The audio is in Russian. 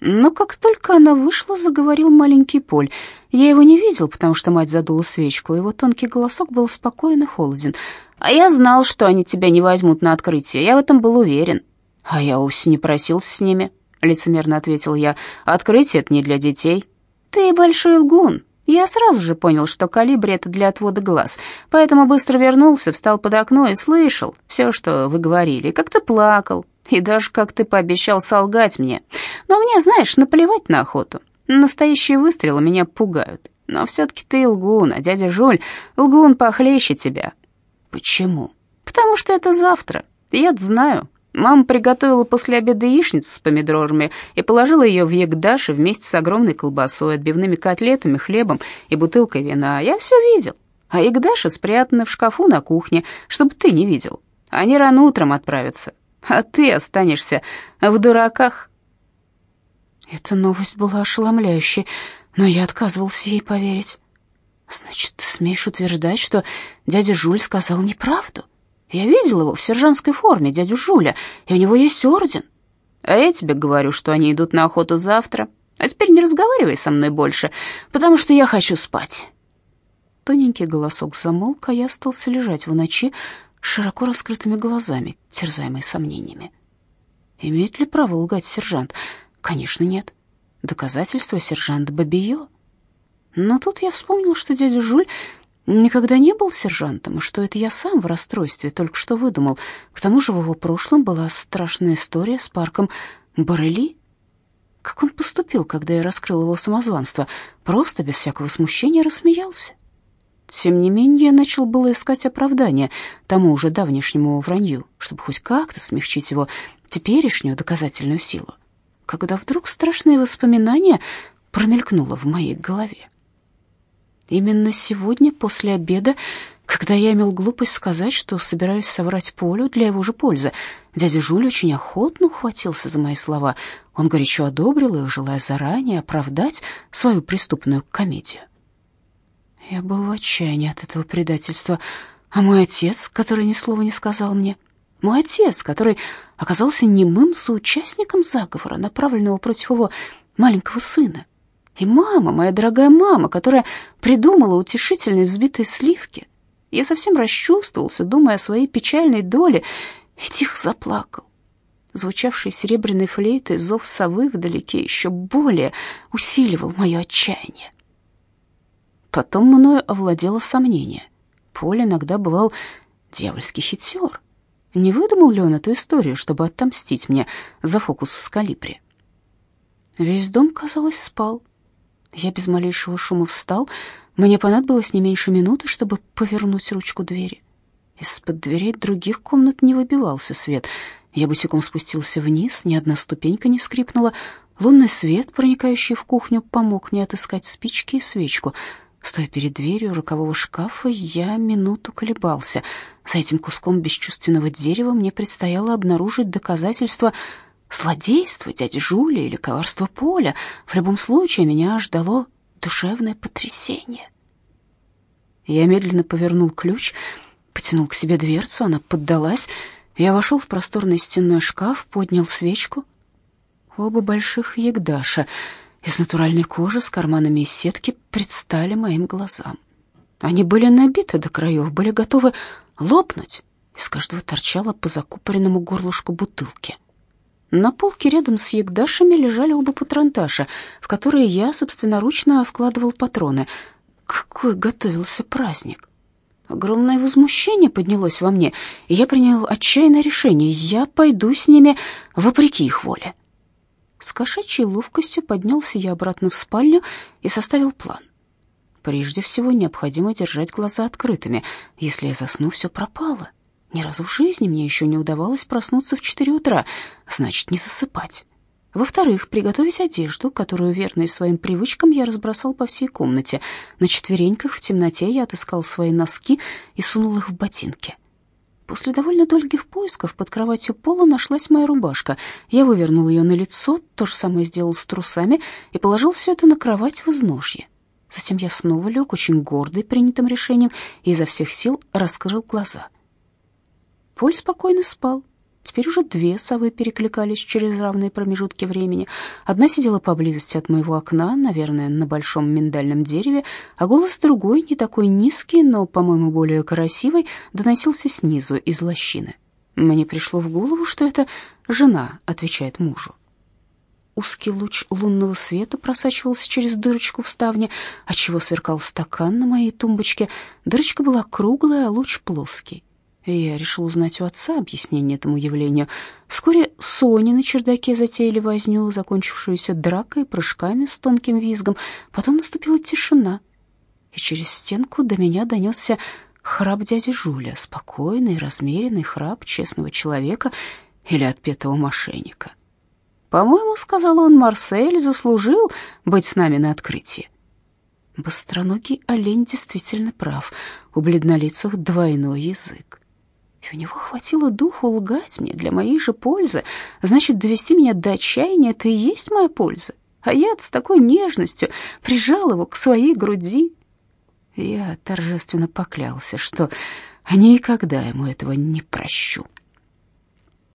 Но как только она вышла, заговорил маленький Поль. Я его не видел, потому что мать задула свечку, его тонкий голосок был спокоен и холоден. «А я знал, что они тебя не возьмут на открытие, я в этом был уверен». «А я вовсе не просился с ними», — лицемерно ответил я. «Открытие — это не для детей». «Ты большой лгун», я сразу же понял, что калибри — это для отвода глаз, поэтому быстро вернулся, встал под окно и слышал все, что вы говорили, как ты плакал, и даже как ты пообещал солгать мне. Но мне, знаешь, наплевать на охоту. Настоящие выстрелы меня пугают. Но все-таки ты лгун, а дядя Жуль лгун похлеще тебя. Почему? Потому что это завтра. я знаю. Мама приготовила после обеда яичницу с помидорами и положила ее в ягдаши вместе с огромной колбасой, отбивными котлетами, хлебом и бутылкой вина. Я все видел. А ягдаши спрятаны в шкафу на кухне, чтобы ты не видел. Они рано утром отправятся, а ты останешься в дураках. Эта новость была ошеломляющей, но я отказывался ей поверить. Значит, ты смеешь утверждать, что дядя Жуль сказал неправду? Я видел его в сержантской форме, дядю Жуля, и у него есть орден. А я тебе говорю, что они идут на охоту завтра. А теперь не разговаривай со мной больше, потому что я хочу спать». Тоненький голосок замолк, а я остался лежать в ночи широко раскрытыми глазами, терзаемый сомнениями. Имеет ли право лгать сержант? Конечно, нет. Доказательство сержант Бабио. Но тут я вспомнил, что дядя Жуль никогда не был сержантом, и что это я сам в расстройстве только что выдумал. К тому же в его прошлом была страшная история с парком Барели. Как он поступил, когда я раскрыл его самозванство? Просто, без всякого смущения, рассмеялся. Тем не менее, я начал было искать оправдание тому уже давнешнему вранью, чтобы хоть как-то смягчить его теперешнюю доказательную силу, когда вдруг страшное воспоминание промелькнуло в моей голове. Именно сегодня, после обеда, когда я имел глупость сказать, что собираюсь соврать Полю для его же пользы, дядя Жуль очень охотно ухватился за мои слова. Он горячо одобрил их, желая заранее оправдать свою преступную комедию. Я был в отчаянии от этого предательства. А мой отец, который ни слова не сказал мне, мой отец, который оказался немым соучастником заговора, направленного против его маленького сына, и мама, моя дорогая мама, которая придумала утешительные взбитые сливки. Я совсем расчувствовался, думая о своей печальной доле, и тихо заплакал. Звучавший серебряной флейтой зов совы вдалеке еще более усиливал мое отчаяние. Потом мною овладело сомнение. Поль иногда бывал дьявольский хитер. Не выдумал ли он эту историю, чтобы отомстить мне за фокус с калибри? Весь дом, казалось, спал. Я без малейшего шума встал. Мне понадобилось не меньше минуты, чтобы повернуть ручку двери. Из-под дверей других комнат не выбивался свет. Я босиком спустился вниз, ни одна ступенька не скрипнула. Лунный свет, проникающий в кухню, помог мне отыскать спички и свечку. Стоя перед дверью рокового шкафа, я минуту колебался. За этим куском бесчувственного дерева мне предстояло обнаружить доказательства злодейство дяди Жули или коварство Поля. В любом случае меня ждало душевное потрясение. Я медленно повернул ключ, потянул к себе дверцу, она поддалась. Я вошел в просторный стенной шкаф, поднял свечку. Оба больших ягдаша из натуральной кожи с карманами из сетки предстали моим глазам. Они были набиты до краев, были готовы лопнуть. Из каждого торчало по закупоренному горлышку бутылки. На полке рядом с ягдашами лежали оба патронташа, в которые я собственноручно вкладывал патроны. Какой готовился праздник! Огромное возмущение поднялось во мне, и я принял отчаянное решение. Я пойду с ними вопреки их воле. С кошачьей ловкостью поднялся я обратно в спальню и составил план. Прежде всего, необходимо держать глаза открытыми. Если я засну, все пропало. Ни разу в жизни мне еще не удавалось проснуться в четыре утра, значит, не засыпать. Во-вторых, приготовить одежду, которую, верной своим привычкам, я разбросал по всей комнате. На четвереньках в темноте я отыскал свои носки и сунул их в ботинки. После довольно долгих поисков под кроватью пола нашлась моя рубашка. Я вывернул ее на лицо, то же самое сделал с трусами и положил все это на кровать в изножье. Затем я снова лег, очень гордый принятым решением, и изо всех сил раскрыл глаза — Поль спокойно спал. Теперь уже две совы перекликались через равные промежутки времени. Одна сидела поблизости от моего окна, наверное, на большом миндальном дереве, а голос другой, не такой низкий, но, по-моему, более красивый, доносился снизу, из лощины. Мне пришло в голову, что это жена отвечает мужу. Узкий луч лунного света просачивался через дырочку в ставне, отчего сверкал стакан на моей тумбочке. Дырочка была круглая, а луч плоский. Я решил узнать у отца объяснение этому явлению. Вскоре Соня на чердаке затеяли возню, закончившуюся дракой, прыжками с тонким визгом. Потом наступила тишина, и через стенку до меня донесся храп дяди Жуля, спокойный, размеренный храп честного человека или отпетого мошенника. «По-моему, — сказал он, — Марсель заслужил быть с нами на открытии». Быстроногий олень действительно прав. У бледнолицых двойной язык. И у него хватило духу лгать мне для моей же пользы. Значит, довести меня до отчаяния — это и есть моя польза. А я с такой нежностью прижал его к своей груди. Я торжественно поклялся, что никогда ему этого не прощу.